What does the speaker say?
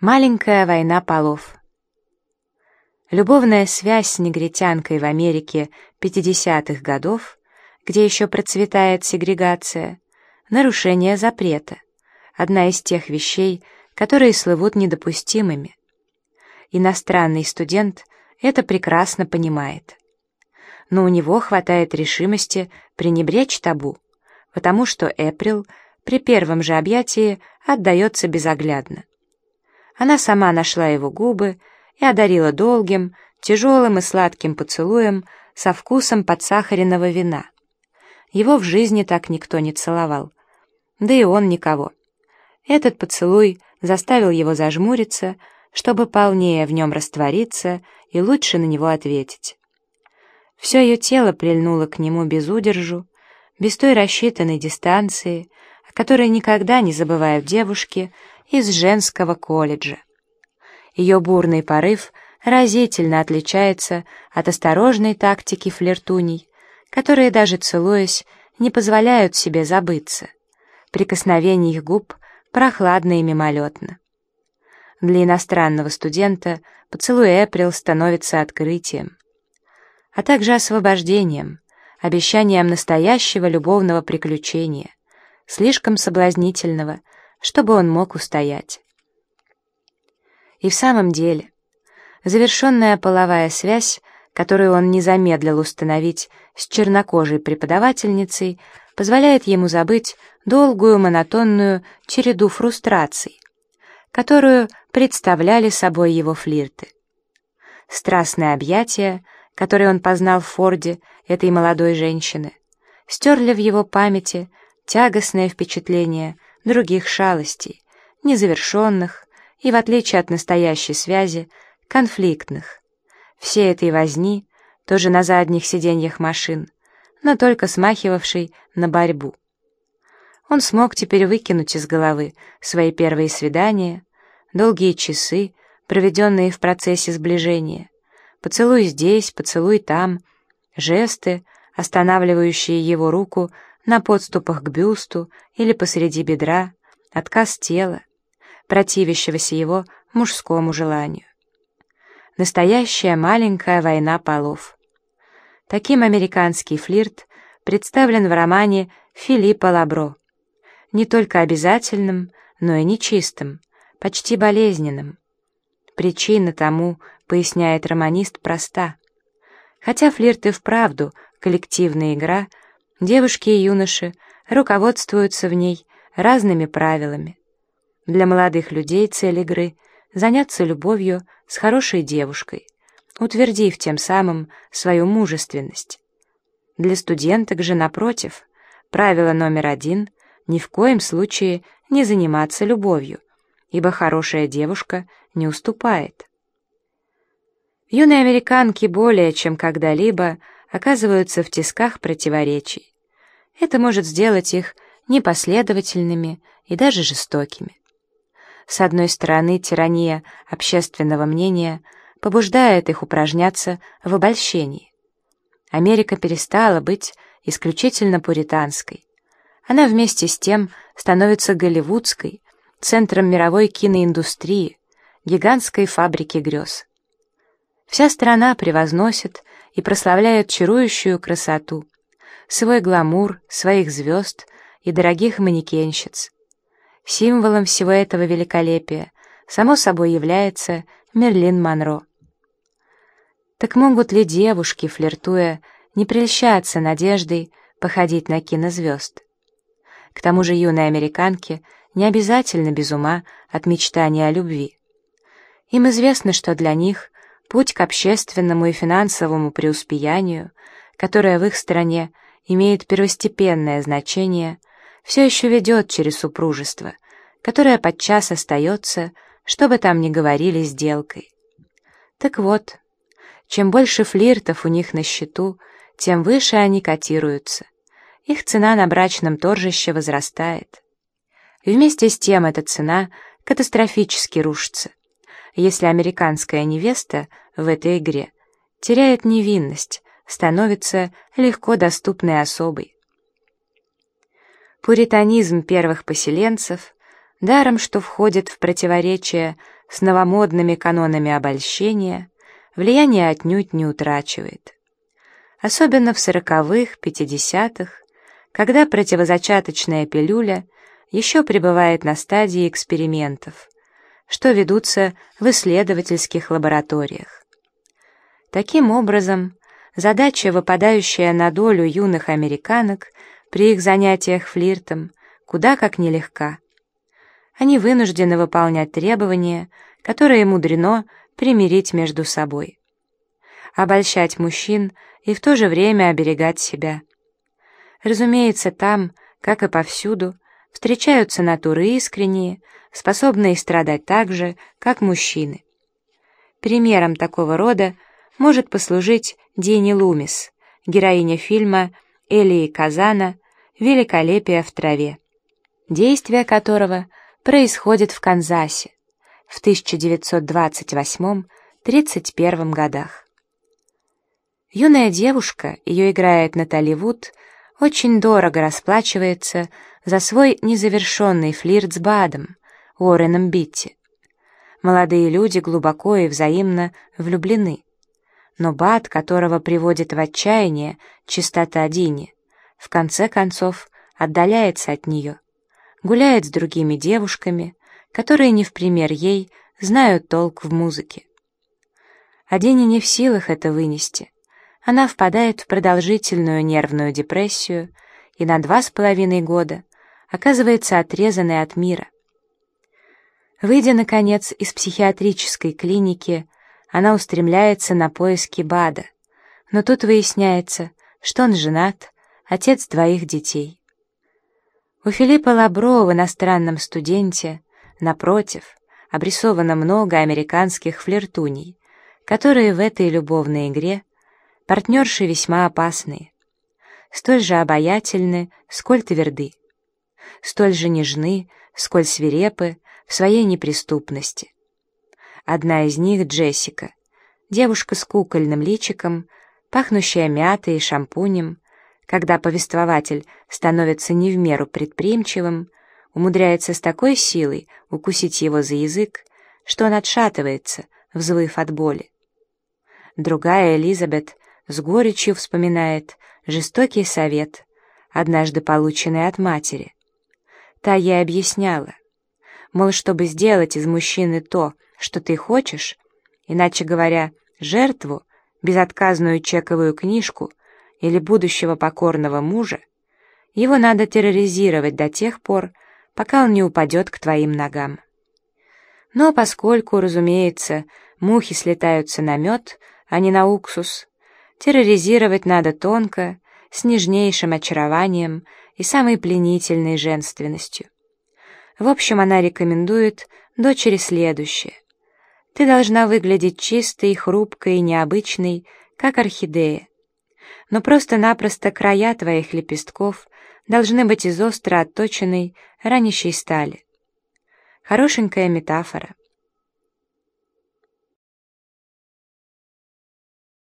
Маленькая война полов. Любовная связь с негритянкой в Америке 50-х годов, где еще процветает сегрегация, нарушение запрета, одна из тех вещей, которые слывут недопустимыми. Иностранный студент это прекрасно понимает. Но у него хватает решимости пренебречь табу, потому что Эприл при первом же объятии отдается безоглядно. Она сама нашла его губы и одарила долгим, тяжелым и сладким поцелуем со вкусом подсахаренного вина. Его в жизни так никто не целовал. Да и он никого. Этот поцелуй заставил его зажмуриться, чтобы полнее в нем раствориться и лучше на него ответить. Все ее тело прильнуло к нему без удержу, без той рассчитанной дистанции, о которой никогда не забывают девушки, из женского колледжа. Ее бурный порыв разительно отличается от осторожной тактики флиртуней, которые, даже целуясь, не позволяют себе забыться. Прикосновение их губ прохладно и мимолетно. Для иностранного студента поцелуй Эприл становится открытием, а также освобождением, обещанием настоящего любовного приключения, слишком соблазнительного, чтобы он мог устоять. И в самом деле, завершенная половая связь, которую он не замедлил установить с чернокожей преподавательницей, позволяет ему забыть долгую монотонную череду фрустраций, которую представляли собой его флирты. Страстные объятия, которые он познал в Форде этой молодой женщины, стерли в его памяти тягостное впечатление — других шалостей, незавершенных и, в отличие от настоящей связи, конфликтных. Все этой возни, тоже на задних сиденьях машин, но только смахивавшей на борьбу. Он смог теперь выкинуть из головы свои первые свидания, долгие часы, проведенные в процессе сближения, поцелуй здесь, поцелуй там, жесты, останавливающие его руку на подступах к бюсту или посреди бедра, отказ тела, противящегося его мужскому желанию. Настоящая маленькая война полов. Таким американский флирт представлен в романе Филиппа Лабро. Не только обязательным, но и нечистым, почти болезненным. Причина тому, поясняет романист, проста. Хотя флирт и вправду коллективная игра — Девушки и юноши руководствуются в ней разными правилами. Для молодых людей цель игры — заняться любовью с хорошей девушкой, утвердив тем самым свою мужественность. Для студенток же, напротив, правило номер один — ни в коем случае не заниматься любовью, ибо хорошая девушка не уступает. Юные американки более чем когда-либо оказываются в тисках противоречий. Это может сделать их непоследовательными и даже жестокими. С одной стороны, тирания общественного мнения побуждает их упражняться в обольщении. Америка перестала быть исключительно пуританской. Она вместе с тем становится голливудской, центром мировой киноиндустрии, гигантской фабрики грез. Вся страна превозносит и прославляет чарующую красоту, свой гламур, своих звезд и дорогих манекенщиц. Символом всего этого великолепия, само собой, является Мерлин Монро. Так могут ли девушки, флиртуя, не прельщаться надеждой походить на кинозвезд? К тому же юной американке не обязательно без ума от мечтания о любви. Им известно, что для них путь к общественному и финансовому преуспеянию, которое в их стране имеет первостепенное значение, все еще ведет через супружество, которое подчас остается, что бы там ни говорили, сделкой. Так вот, чем больше флиртов у них на счету, тем выше они котируются. Их цена на брачном торжище возрастает. И вместе с тем эта цена катастрофически рушится. Если американская невеста в этой игре теряет невинность, становится легко доступной особой. Пуританизм первых поселенцев, даром что входит в противоречие с новомодными канонами обольщения, влияние отнюдь не утрачивает. Особенно в сороковых, пятидесятых, когда противозачаточная пилюля еще пребывает на стадии экспериментов, что ведутся в исследовательских лабораториях. Таким образом, задача, выпадающая на долю юных американок при их занятиях флиртом, куда как нелегка. Они вынуждены выполнять требования, которые мудрено примирить между собой. Обольщать мужчин и в то же время оберегать себя. Разумеется, там, как и повсюду, встречаются натуры искренние, способные страдать так же, как мужчины. Примером такого рода может послужить Дени Лумис, героиня фильма Элии Казана «Великолепие в траве», действие которого происходит в Канзасе в 1928-31 годах. Юная девушка, ее играет Натали Вуд, очень дорого расплачивается за свой незавершенный флирт с Бадом, Уорреном Битти. Молодые люди глубоко и взаимно влюблены. Но Бад, которого приводит в отчаяние чистота Дини, в конце концов отдаляется от нее, гуляет с другими девушками, которые не в пример ей знают толк в музыке. А Дини не в силах это вынести она впадает в продолжительную нервную депрессию и на два с половиной года оказывается отрезанной от мира. Выйдя, наконец, из психиатрической клиники, она устремляется на поиски Бада, но тут выясняется, что он женат, отец двоих детей. У Филиппа Лабро в иностранном студенте, напротив, обрисовано много американских флиртуней, которые в этой любовной игре Партнерши весьма опасные. Столь же обаятельны, сколь тверды. Столь же нежны, сколь свирепы в своей неприступности. Одна из них — Джессика, девушка с кукольным личиком, пахнущая мятой и шампунем, когда повествователь становится не в меру предприимчивым, умудряется с такой силой укусить его за язык, что он отшатывается, взвыв от боли. Другая, Элизабет, с горечью вспоминает жестокий совет, однажды полученный от матери. Та ей объясняла, мол, чтобы сделать из мужчины то, что ты хочешь, иначе говоря, жертву, безотказную чековую книжку или будущего покорного мужа, его надо терроризировать до тех пор, пока он не упадет к твоим ногам. Но поскольку, разумеется, мухи слетаются на мед, а не на уксус, Терроризировать надо тонко, с нежнейшим очарованием и самой пленительной женственностью. В общем, она рекомендует дочери следующее. Ты должна выглядеть чистой, хрупкой и необычной, как орхидея. Но просто-напросто края твоих лепестков должны быть из остро отточенной, ранящей стали. Хорошенькая метафора.